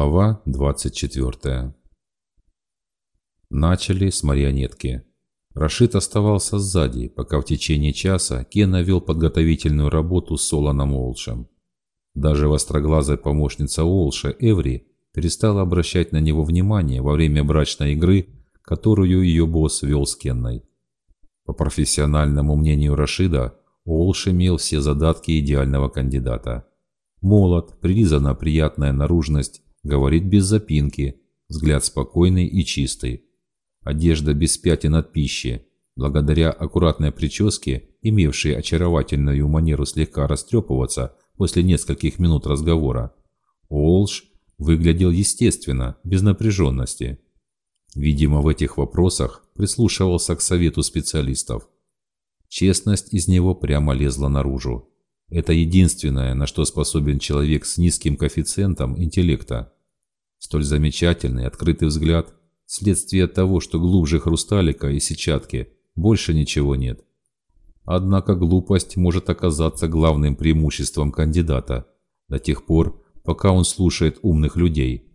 Глава 24 Начали с марионетки. Рашид оставался сзади, пока в течение часа Кена вел подготовительную работу с Солоном Олшем. Даже востроглазая помощница Олша, Эври, перестала обращать на него внимание во время брачной игры, которую ее босс вел с Кенной. По профессиональному мнению Рашида, Олш имел все задатки идеального кандидата. Молод, прилизана приятная наружность, говорит без запинки, взгляд спокойный и чистый. Одежда без пятен от пищи, благодаря аккуратной прическе, имевшей очаровательную манеру слегка растрепываться после нескольких минут разговора. Олш выглядел естественно, без напряженности. Видимо, в этих вопросах прислушивался к совету специалистов. Честность из него прямо лезла наружу. Это единственное, на что способен человек с низким коэффициентом интеллекта. Столь замечательный, открытый взгляд – следствие того, что глубже хрусталика и сетчатки больше ничего нет. Однако глупость может оказаться главным преимуществом кандидата до тех пор, пока он слушает умных людей.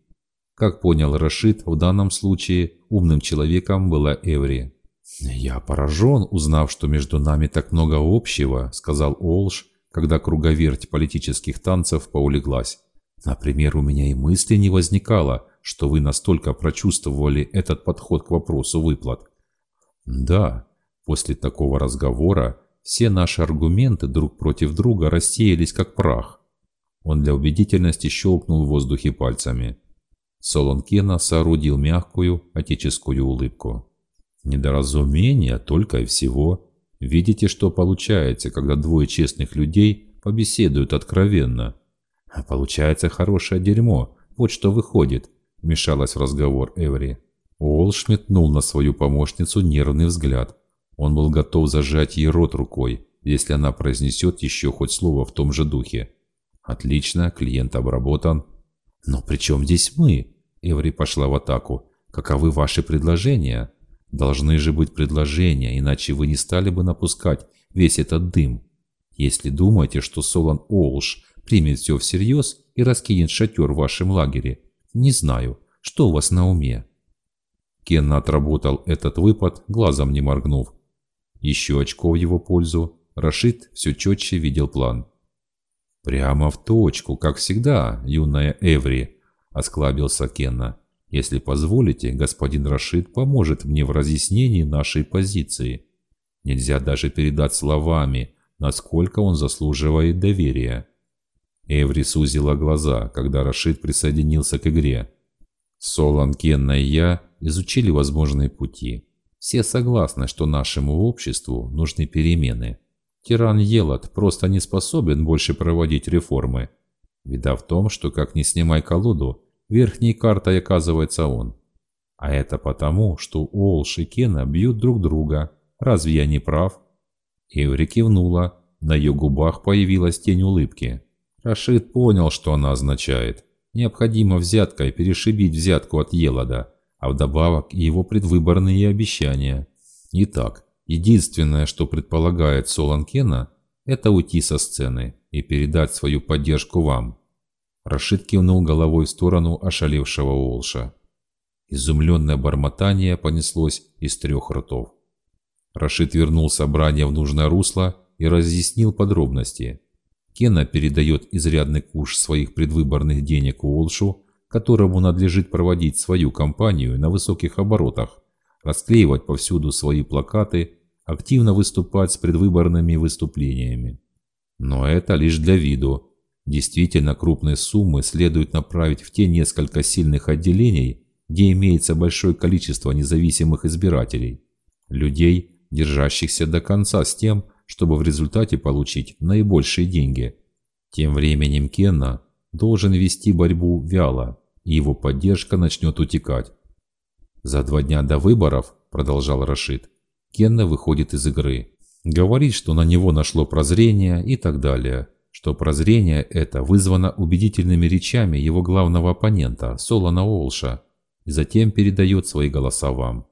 Как понял Рашид, в данном случае умным человеком была Эври. «Я поражен, узнав, что между нами так много общего», – сказал Олш, когда круговерть политических танцев поулеглась. Например, у меня и мысли не возникало, что вы настолько прочувствовали этот подход к вопросу выплат. Да, после такого разговора все наши аргументы друг против друга рассеялись как прах. Он для убедительности щелкнул в воздухе пальцами. Солон Кена соорудил мягкую отеческую улыбку. Недоразумение только и всего. Видите, что получается, когда двое честных людей побеседуют откровенно? А получается хорошее дерьмо. Вот что выходит, вмешалась в разговор Эври. Уолш метнул на свою помощницу нервный взгляд. Он был готов зажать ей рот рукой, если она произнесет еще хоть слово в том же духе. Отлично, клиент обработан. Но при чем здесь мы? Эври пошла в атаку. Каковы ваши предложения? Должны же быть предложения, иначе вы не стали бы напускать весь этот дым. Если думаете, что Солон Олш примет все всерьез и раскинет шатер в вашем лагере, не знаю, что у вас на уме. Кен отработал этот выпад, глазом не моргнув. Еще очко в его пользу. Рашид все четче видел план. «Прямо в точку, как всегда, юная Эври», – осклабился Кенна. Если позволите, господин Рашид поможет мне в разъяснении нашей позиции. Нельзя даже передать словами, насколько он заслуживает доверия. Эври сузила глаза, когда Рашид присоединился к игре. Солан, Кенна и я изучили возможные пути. Все согласны, что нашему обществу нужны перемены. Тиран Елот просто не способен больше проводить реформы. Беда в том, что как ни снимай колоду, верхней картой оказывается он. А это потому, что Уолш и Кена бьют друг друга. Разве я не прав? Эври кивнула. На ее губах появилась тень улыбки. Рашид понял, что она означает. Необходимо взяткой перешибить взятку от Елода, а вдобавок его предвыборные обещания. Итак, единственное, что предполагает Солан Кена, это уйти со сцены и передать свою поддержку вам. Рашид кивнул головой в сторону ошалевшего Уолша. Изумленное бормотание понеслось из трех ртов. Рашид вернул собрание в нужное русло и разъяснил подробности. Кена передает изрядный куш своих предвыборных денег Уолшу, которому надлежит проводить свою кампанию на высоких оборотах, расклеивать повсюду свои плакаты, активно выступать с предвыборными выступлениями. Но это лишь для виду, Действительно крупные суммы следует направить в те несколько сильных отделений, где имеется большое количество независимых избирателей. Людей, держащихся до конца с тем, чтобы в результате получить наибольшие деньги. Тем временем Кенна должен вести борьбу вяло, и его поддержка начнет утекать. «За два дня до выборов», – продолжал Рашид, – Кенна выходит из игры. Говорит, что на него нашло прозрение и так далее – что прозрение это вызвано убедительными речами его главного оппонента, Солона Олша, и затем передает свои голоса вам.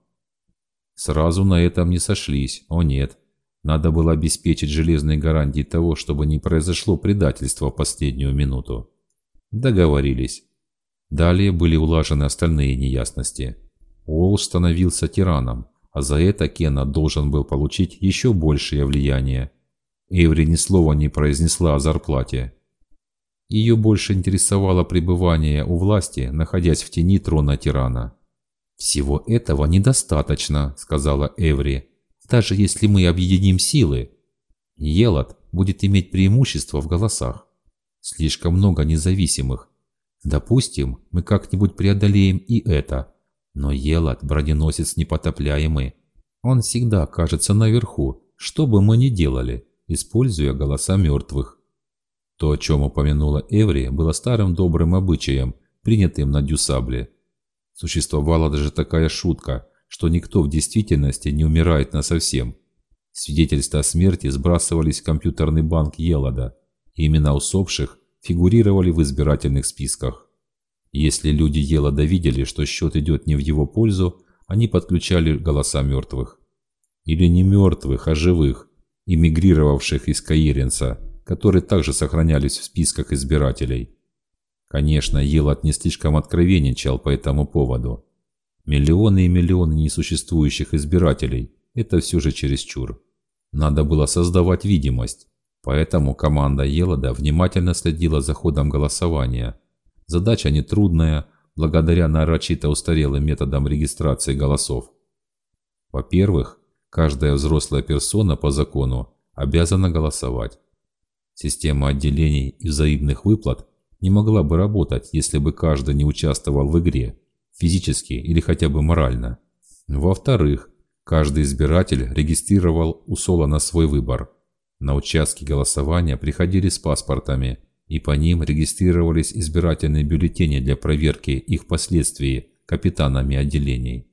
Сразу на этом не сошлись, о нет. Надо было обеспечить железные гарантии того, чтобы не произошло предательство в последнюю минуту. Договорились. Далее были улажены остальные неясности. Уолш становился тираном, а за это Кена должен был получить еще большее влияние. Эври ни слова не произнесла о зарплате. Ее больше интересовало пребывание у власти, находясь в тени трона тирана. «Всего этого недостаточно», — сказала Эври. «Даже если мы объединим силы, Елот будет иметь преимущество в голосах. Слишком много независимых. Допустим, мы как-нибудь преодолеем и это. Но Елот – броненосец непотопляемый. Он всегда окажется наверху, что бы мы ни делали, используя голоса мертвых. То, о чем упомянула Эври, было старым добрым обычаем, принятым на Дюсабле. Существовала даже такая шутка, что никто в действительности не умирает насовсем. Свидетельства о смерти сбрасывались в компьютерный банк Елода, и имена усопших фигурировали в избирательных списках. Если люди Елода видели, что счет идет не в его пользу, они подключали голоса мертвых. Или не мертвых, а живых, эмигрировавших из Каиренса, которые также сохранялись в списках избирателей. Конечно, Елот не слишком откровенничал по этому поводу. Миллионы и миллионы несуществующих избирателей – это все же чересчур. Надо было создавать видимость, поэтому команда Елода внимательно следила за ходом голосования. Задача нетрудная, благодаря нарочито устарелым методам регистрации голосов. Во-первых, каждая взрослая персона по закону обязана голосовать. Система отделений и взаимных выплат не могла бы работать, если бы каждый не участвовал в игре, физически или хотя бы морально. Во-вторых, каждый избиратель регистрировал у Солона свой выбор. На участки голосования приходили с паспортами, и по ним регистрировались избирательные бюллетени для проверки их последствий капитанами отделений.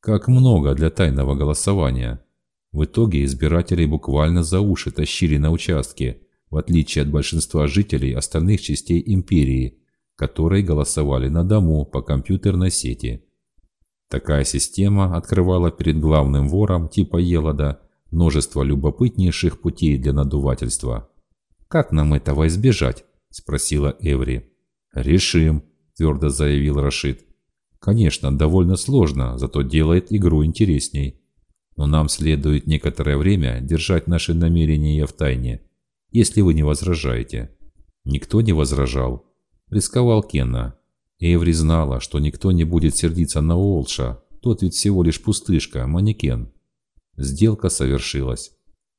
Как много для тайного голосования! В итоге избирателей буквально за уши тащили на участки, в отличие от большинства жителей остальных частей империи, которые голосовали на дому по компьютерной сети. Такая система открывала перед главным вором типа Елода множество любопытнейших путей для надувательства. «Как нам этого избежать?» – спросила Эври. «Решим», – твердо заявил Рашид. «Конечно, довольно сложно, зато делает игру интересней. Но нам следует некоторое время держать наши намерения в тайне если вы не возражаете». Никто не возражал. Рисковал Кенна. Эври знала, что никто не будет сердиться на Уолша, тот ведь всего лишь пустышка, манекен. Сделка совершилась.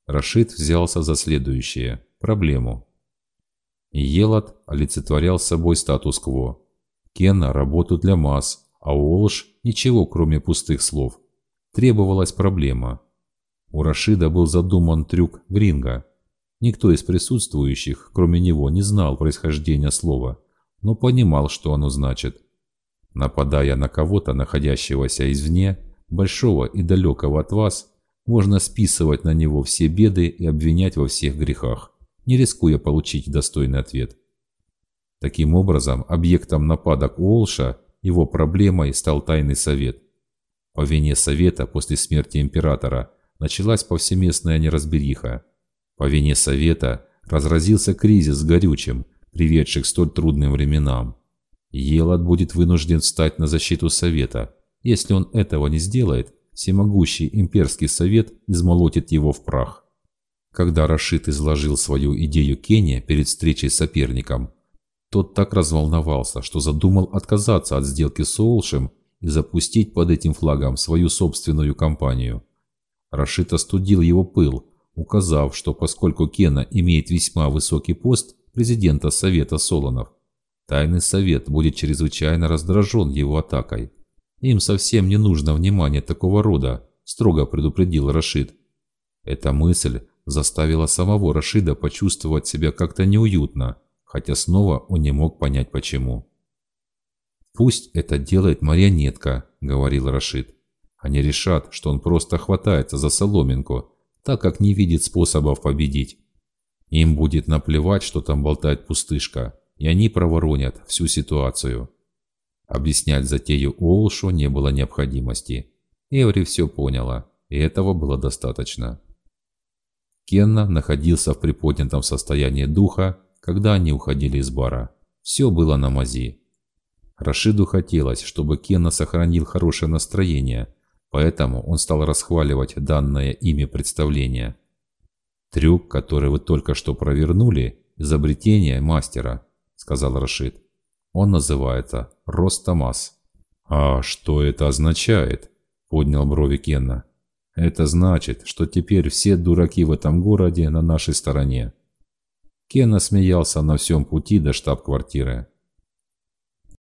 Рашид взялся за следующее – проблему. Елот олицетворял собой статус-кво. Кенна – работу для масс, а Уолш – ничего, кроме пустых слов. Требовалась проблема. У Рашида был задуман трюк Гринга – Никто из присутствующих, кроме него, не знал происхождения слова, но понимал, что оно значит. Нападая на кого-то, находящегося извне, большого и далекого от вас, можно списывать на него все беды и обвинять во всех грехах, не рискуя получить достойный ответ. Таким образом, объектом нападок Уолша, его проблемой стал Тайный Совет. По вине Совета после смерти Императора началась повсеместная неразбериха. По вине Совета разразился кризис с горючим, приведший к столь трудным временам. Елот будет вынужден встать на защиту Совета. Если он этого не сделает, всемогущий имперский совет измолотит его в прах. Когда Рашид изложил свою идею Кения перед встречей с соперником, тот так разволновался, что задумал отказаться от сделки с Олшем и запустить под этим флагом свою собственную кампанию. Рашид остудил его пыл, указав, что поскольку Кена имеет весьма высокий пост президента Совета Солонов, Тайный Совет будет чрезвычайно раздражен его атакой. Им совсем не нужно внимание такого рода, строго предупредил Рашид. Эта мысль заставила самого Рашида почувствовать себя как-то неуютно, хотя снова он не мог понять почему. «Пусть это делает марионетка», — говорил Рашид. «Они решат, что он просто хватается за соломинку, так как не видит способов победить. Им будет наплевать, что там болтает пустышка, и они проворонят всю ситуацию. Объяснять затею Уолшу не было необходимости. Эври все поняла, и этого было достаточно. Кенна находился в приподнятом состоянии духа, когда они уходили из бара. Все было на мази. Рашиду хотелось, чтобы Кена сохранил хорошее настроение, поэтому он стал расхваливать данное ими представление. «Трюк, который вы только что провернули, изобретение мастера», — сказал Рашид. «Он называется Ростомас». «А что это означает?» — поднял брови Кенна. «Это значит, что теперь все дураки в этом городе на нашей стороне». Кенна смеялся на всем пути до штаб-квартиры.